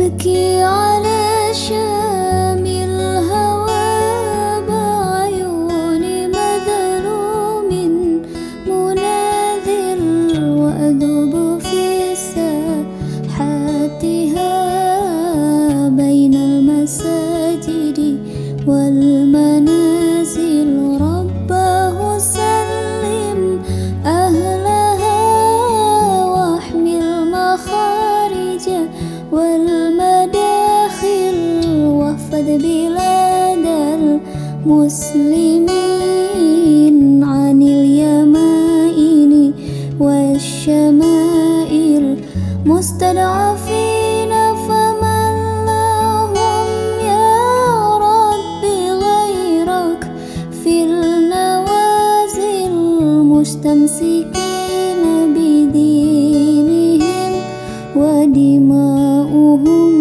أبكي على شام الهوى بعيون مذلوم مناذر وأذوب في ساحاتها بين المساجد والمنازل المسلمين عن اليمائن والشمائل مستضعفين فمن لهم يا رب غيرك في النوازل مستمسكين بدينهم ودماؤهم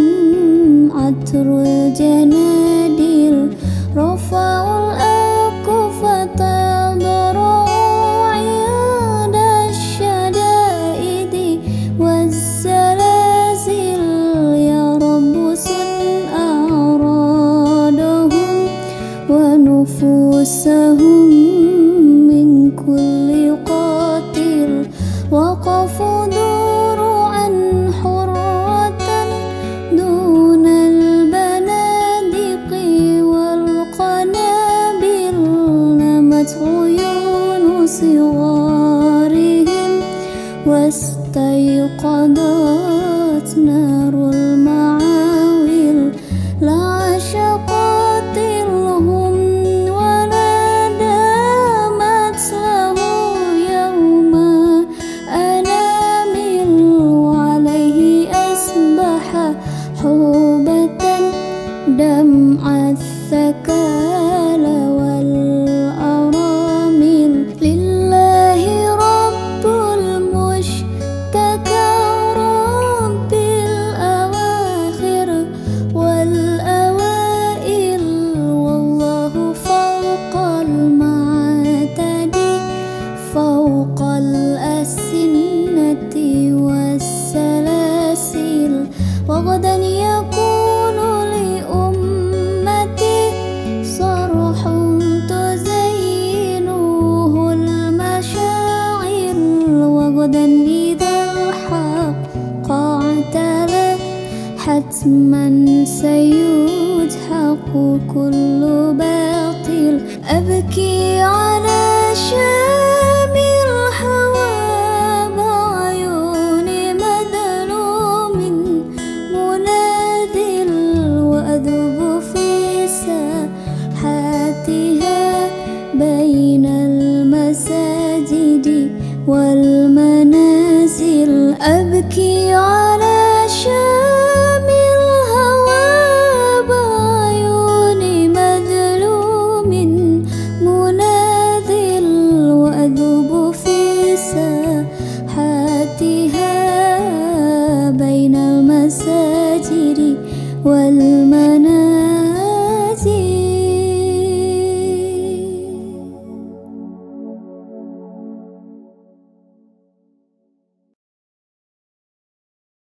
عطر الجنادل ونفوسهم من كل قاتل وقفوا ذرعا حرة دون البنادق والقنابل نمت عيون صغارهم واستيقظت نار المعاول Go. حتما سيدحق كل باطل. أبكي على شام الهوى بعيون مذلوم مناذل وأذوب في ساحاتها بين المساجد والمنازل. أبكي على والماء